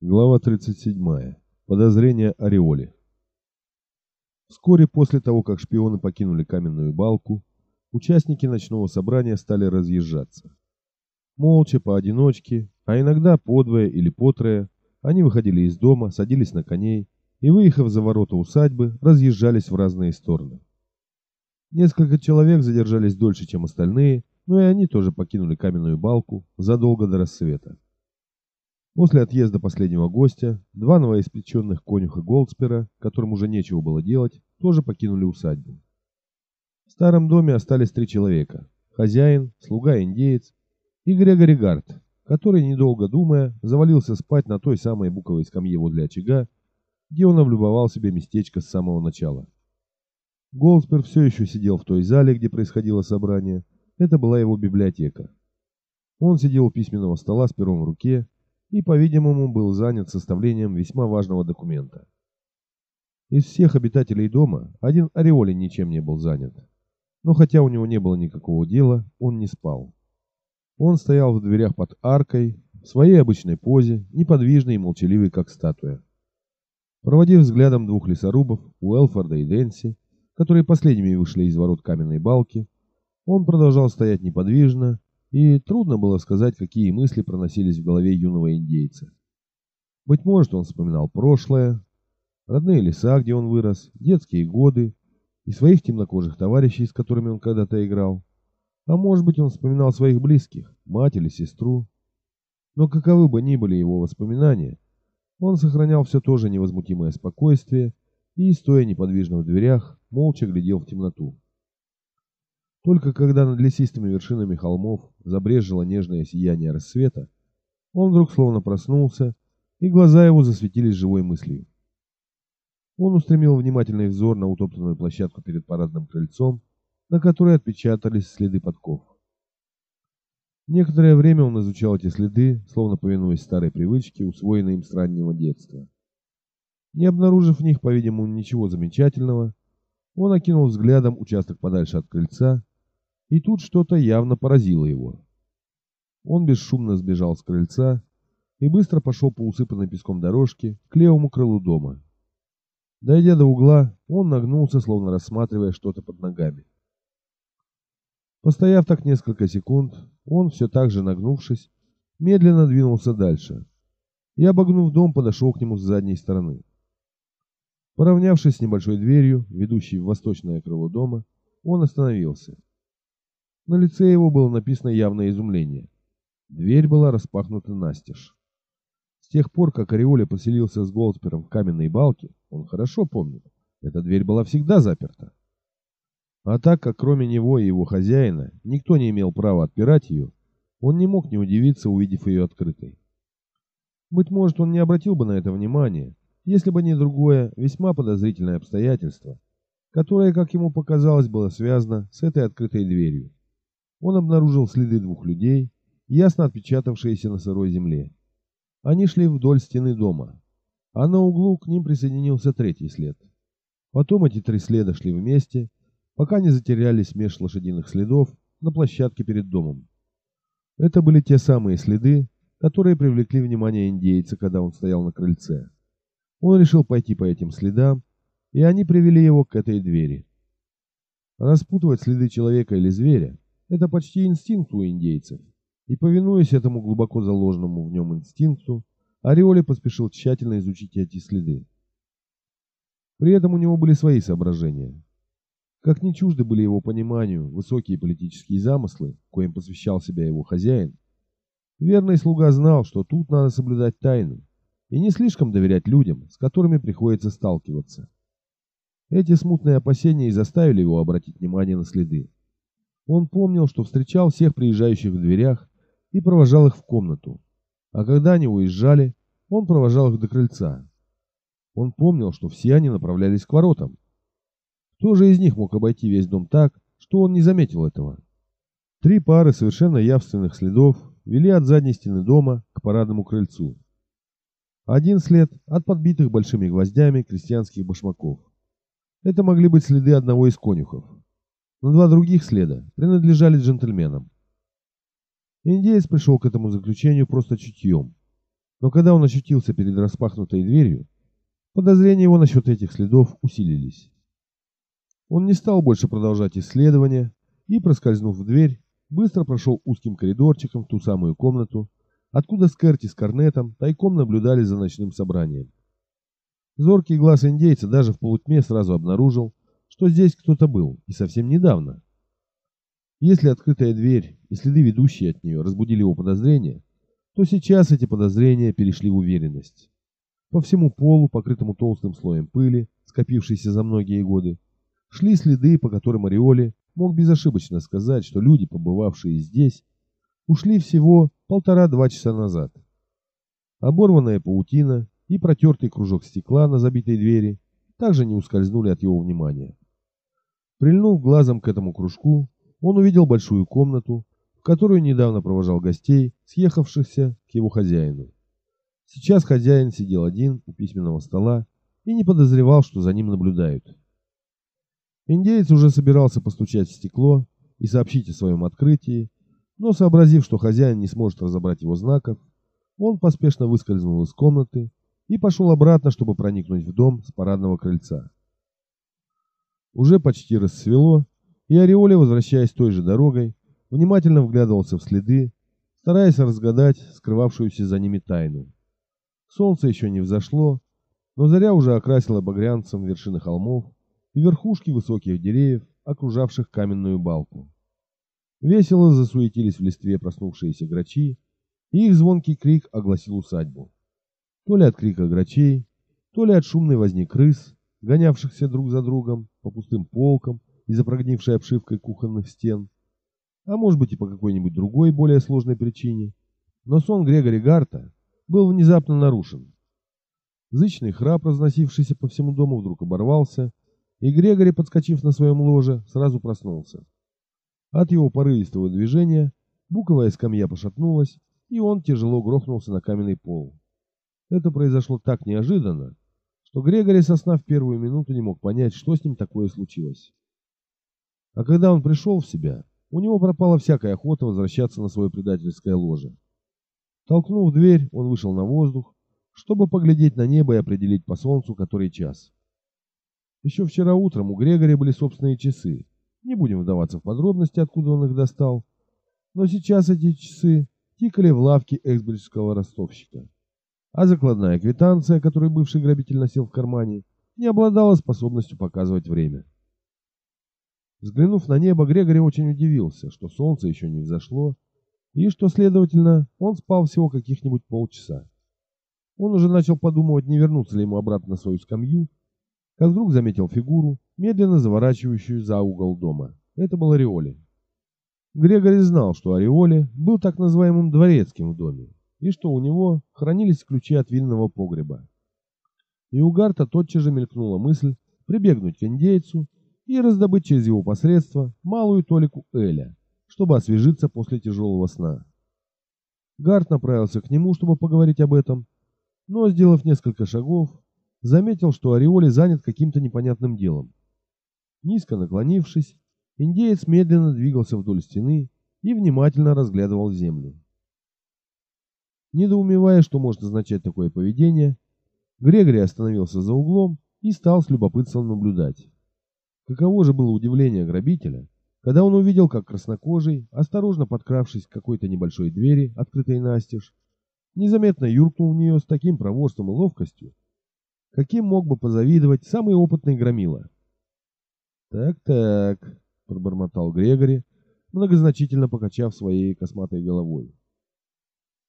Глава 37. Подозрение Ореоли. Вскоре после того, как шпионы покинули каменную балку, участники ночного собрания стали разъезжаться. Молча, поодиночке, а иногда подвое или потрое, они выходили из дома, садились на коней и, выехав за ворота усадьбы, разъезжались в разные стороны. Несколько человек задержались дольше, чем остальные, но и они тоже покинули каменную балку задолго до рассвета. После отъезда последнего гостя, два новоиспеченных конюха Голдспера, которым уже нечего было делать, тоже покинули усадьбу. В старом доме остались три человека – хозяин, слуга-индеец и Грегори Гарт, который, недолго думая, завалился спать на той самой буковой скамье возле очага, где он облюбовал себе местечко с самого начала. Голдспер все еще сидел в той зале, где происходило собрание. Это была его библиотека. Он сидел у письменного стола с пером в руке, и, по-видимому, был занят составлением весьма важного документа. Из всех обитателей дома один Ореоли ничем не был занят. Но хотя у него не было никакого дела, он не спал. Он стоял в дверях под аркой, в своей обычной позе, неподвижный и молчаливый, как статуя. Проводив взглядом двух лесорубов, Уэлфорда и Дэнси, которые последними вышли из ворот каменной балки, он продолжал стоять неподвижно и трудно было сказать, какие мысли проносились в голове юного индейца. Быть может, он вспоминал прошлое, родные леса, где он вырос, детские годы и своих темнокожих товарищей, с которыми он когда-то играл. А может быть, он вспоминал своих близких, мать или сестру. Но каковы бы ни были его воспоминания, он сохранял все то же невозмутимое спокойствие и, стоя неподвижно в дверях, молча глядел в темноту. Только когда над лесистыми вершинами холмов забрежило нежное сияние рассвета, он вдруг словно проснулся, и глаза его засветились живой мыслью. Он устремил внимательный взор на утоптанную площадку перед парадным крыльцом, на которой отпечатались следы подков. Некоторое время он изучал эти следы, словно повинуясь старой привычке, усвоенной им с раннего детства. Не обнаружив в них, по-видимому, ничего замечательного, он окинул взглядом участок подальше от крыльца и тут что-то явно поразило его. Он бесшумно сбежал с крыльца и быстро пошел по усыпанной песком дорожке к левому крылу дома. Дойдя до угла, он нагнулся, словно рассматривая что-то под ногами. Постояв так несколько секунд, он, все так же нагнувшись, медленно двинулся дальше и, обогнув дом, подошел к нему с задней стороны. Поравнявшись с небольшой дверью, ведущей в восточное крыло дома, он остановился. На лице его было написано явное изумление. Дверь была распахнута настежь. С тех пор, как Ореоли поселился с Голдспером в каменной балке, он хорошо помнит, эта дверь была всегда заперта. А так как кроме него и его хозяина никто не имел права отпирать ее, он не мог не удивиться, увидев ее открытой. Быть может, он не обратил бы на это внимания, если бы не другое, весьма подозрительное обстоятельство, которое, как ему показалось, было связано с этой открытой дверью он обнаружил следы двух людей, ясно отпечатавшиеся на сырой земле. Они шли вдоль стены дома, а на углу к ним присоединился третий след. Потом эти три следа шли вместе, пока не затерялись меж лошадиных следов на площадке перед домом. Это были те самые следы, которые привлекли внимание индейца, когда он стоял на крыльце. Он решил пойти по этим следам, и они привели его к этой двери. Распутывать следы человека или зверя это почти инстинкт у индейцев. И повинуясь этому глубоко заложенному в нем инстинкту, Ореоли поспешил тщательно изучить эти следы. При этом у него были свои соображения. Как не чужды были его пониманию высокие политические замыслы, коим посвящал себя его хозяин, верный слуга знал, что тут надо соблюдать тайну и не слишком доверять людям, с которыми приходится сталкиваться. Эти смутные опасения и заставили его обратить внимание на следы. Он помнил, что встречал всех приезжающих в дверях и провожал их в комнату. А когда они уезжали, он провожал их до крыльца. Он помнил, что все они направлялись к воротам. Кто же из них мог обойти весь дом так, что он не заметил этого? Три пары совершенно явственных следов вели от задней стены дома к парадному крыльцу. Один след от подбитых большими гвоздями крестьянских башмаков. Это могли быть следы одного из конюхов но два других следа принадлежали джентльменам. Индеец пришел к этому заключению просто чутьем. Но когда он ощутился перед распахнутой дверью, подозрения его насчет этих следов усилились. Он не стал больше продолжать исследования и, проскользнув в дверь, быстро прошел узким коридорчиком в ту самую комнату, откуда Скерти с Корнетом тайком наблюдали за ночным собранием. Зоркий глаз индейца даже в полутьме сразу обнаружил, что здесь кто-то был, и совсем недавно. Если открытая дверь и следы, ведущие от нее, разбудили его подозрения, то сейчас эти подозрения перешли в уверенность. По всему полу, покрытому толстым слоем пыли, скопившейся за многие годы, шли следы, по которым Ореоли мог безошибочно сказать, что люди, побывавшие здесь, ушли всего полтора-два часа назад. Оборванная паутина и протертый кружок стекла на забитой двери также не ускользнули от его внимания. Прильнув глазом к этому кружку, он увидел большую комнату, в которую недавно провожал гостей, съехавшихся к его хозяину. Сейчас хозяин сидел один у письменного стола и не подозревал, что за ним наблюдают. Индеец уже собирался постучать в стекло и сообщить о своем открытии, но, сообразив, что хозяин не сможет разобрать его знаков, он поспешно выскользнул из комнаты и пошел обратно, чтобы проникнуть в дом с парадного крыльца. Уже почти рассвело, и Ореоли, возвращаясь той же дорогой, внимательно вглядывался в следы, стараясь разгадать скрывавшуюся за ними тайну. Солнце еще не взошло, но заря уже окрасила багрянцем вершины холмов, и верхушки высоких деревьев, окружавших каменную балку. Весело засуетились в листве проснувшиеся грачи, и их звонкий крик огласил усадьбу. То ли от крика грачей, то ли от шумной возни крыс, гонявшихся друг за другом по пустым полкам и за прогнившей обшивкой кухонных стен, а может быть и по какой-нибудь другой, более сложной причине. Но сон Грегори Гарта был внезапно нарушен. Зычный храп, разносившийся по всему дому, вдруг оборвался, и Грегори, подскочив на своем ложе, сразу проснулся. От его порывистого движения буковая скамья пошатнулась, и он тяжело грохнулся на каменный пол. Это произошло так неожиданно, что Грегори сосна в первую минуту не мог понять, что с ним такое случилось. А когда он пришел в себя, у него пропала всякая охота возвращаться на свое предательское ложе. Толкнув дверь, он вышел на воздух, чтобы поглядеть на небо и определить по солнцу, который час. Еще вчера утром у Грегори были собственные часы. Не будем вдаваться в подробности, откуда он их достал. Но сейчас эти часы тикали в лавке эксбриджского ростовщика. А закладная квитанция, которую бывший грабитель носил в кармане, не обладала способностью показывать время. Взглянув на небо, Грегори очень удивился, что солнце еще не взошло, и что, следовательно, он спал всего каких-нибудь полчаса. Он уже начал подумывать, не вернуться ли ему обратно на свою скамью, как вдруг заметил фигуру, медленно заворачивающую за угол дома. Это был Ореоли. Грегори знал, что Ореоли был так называемым дворецким в доме, и что у него хранились ключи от винного погреба. И у Гарта тотчас же мелькнула мысль прибегнуть к индейцу и раздобыть через его посредство малую толику Эля, чтобы освежиться после тяжелого сна. Гарт направился к нему, чтобы поговорить об этом, но, сделав несколько шагов, заметил, что Ореоли занят каким-то непонятным делом. Низко наклонившись, индеец медленно двигался вдоль стены и внимательно разглядывал землю. Недоумевая, что может означать такое поведение, Грегори остановился за углом и стал с любопытством наблюдать. Каково же было удивление грабителя, когда он увидел, как краснокожий, осторожно подкравшись к какой-то небольшой двери, открытой настежь, незаметно юркнул в нее с таким проворством и ловкостью, каким мог бы позавидовать самый опытный громила. «Так-так», — пробормотал Грегори, многозначительно покачав своей косматой головой.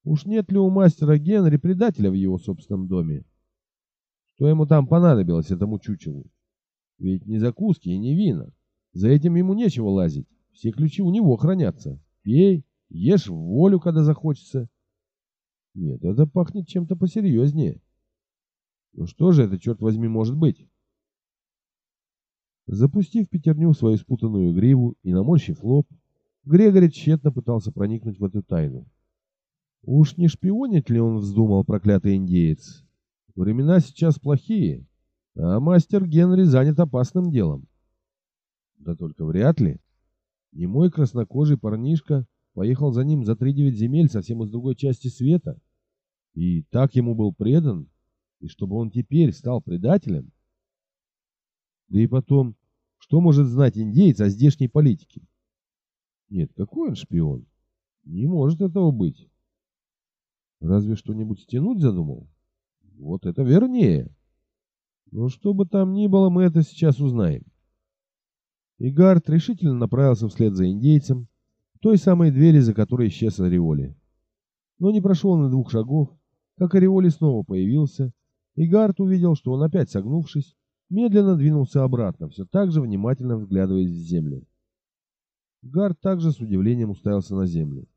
«Уж нет ли у мастера Генри предателя в его собственном доме? Что ему там понадобилось, этому чучелу? Ведь ни закуски и ни вина. За этим ему нечего лазить. Все ключи у него хранятся. Пей, ешь в волю, когда захочется. Нет, это пахнет чем-то посерьезнее. Ну что же это, черт возьми, может быть? Запустив пятерню в свою спутанную гриву и наморщив лоб, Грегори тщетно пытался проникнуть в эту тайну. Уж не шпионить ли он вздумал, проклятый индеец? Времена сейчас плохие, а мастер Генри занят опасным делом. Да только вряд ли. Не мой краснокожий парнишка поехал за ним за три девять земель совсем из другой части света. И так ему был предан, и чтобы он теперь стал предателем? Да и потом, что может знать индейец о здешней политике? Нет, какой он шпион? Не может этого быть. Разве что-нибудь стянуть задумал? Вот это вернее. Но что бы там ни было, мы это сейчас узнаем. Игард решительно направился вслед за индейцем, той самой двери, за которой исчез Ореоли. Но не прошел он и двух шагов, как Ореоли снова появился, и Гард увидел, что он опять согнувшись, медленно двинулся обратно, все так же внимательно взглядываясь в землю. Гард также с удивлением уставился на землю.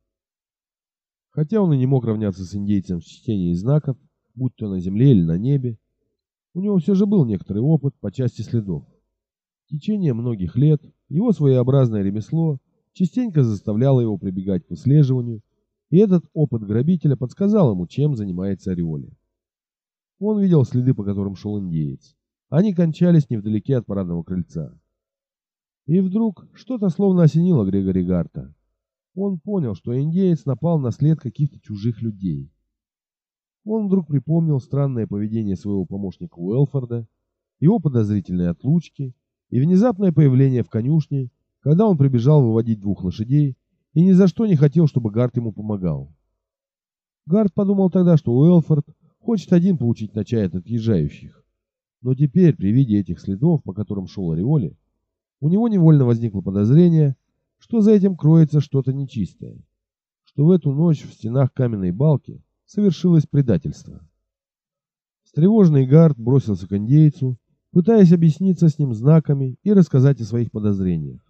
Хотя он и не мог равняться с индейцем в чтении знаков, будь то на земле или на небе, у него все же был некоторый опыт по части следов. В течение многих лет его своеобразное ремесло частенько заставляло его прибегать к выслеживанию, и этот опыт грабителя подсказал ему, чем занимается Ореоли. Он видел следы, по которым шел индеец. Они кончались невдалеке от парадного крыльца. И вдруг что-то словно осенило Грегори Гарта. Он понял, что индеец напал на след каких-то чужих людей. Он вдруг припомнил странное поведение своего помощника Уэлфорда, его подозрительные отлучки и внезапное появление в конюшне, когда он прибежал выводить двух лошадей и ни за что не хотел, чтобы Гарт ему помогал. Гарт подумал тогда, что Уэлфорд хочет один получить на чай от отъезжающих. Но теперь, при виде этих следов, по которым шел Ореоли, у него невольно возникло подозрение, что за этим кроется что-то нечистое, что в эту ночь в стенах каменной балки совершилось предательство. Встревоженный Гард бросился к индейцу, пытаясь объясниться с ним знаками и рассказать о своих подозрениях.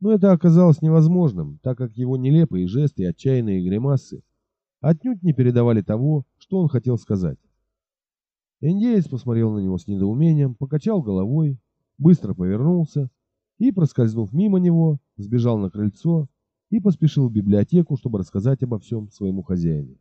Но это оказалось невозможным, так как его нелепые жесты и отчаянные гримасы отнюдь не передавали того, что он хотел сказать. Индеец посмотрел на него с недоумением, покачал головой, быстро повернулся и, проскользнув мимо него, сбежал на крыльцо и поспешил в библиотеку, чтобы рассказать обо всем своему хозяину.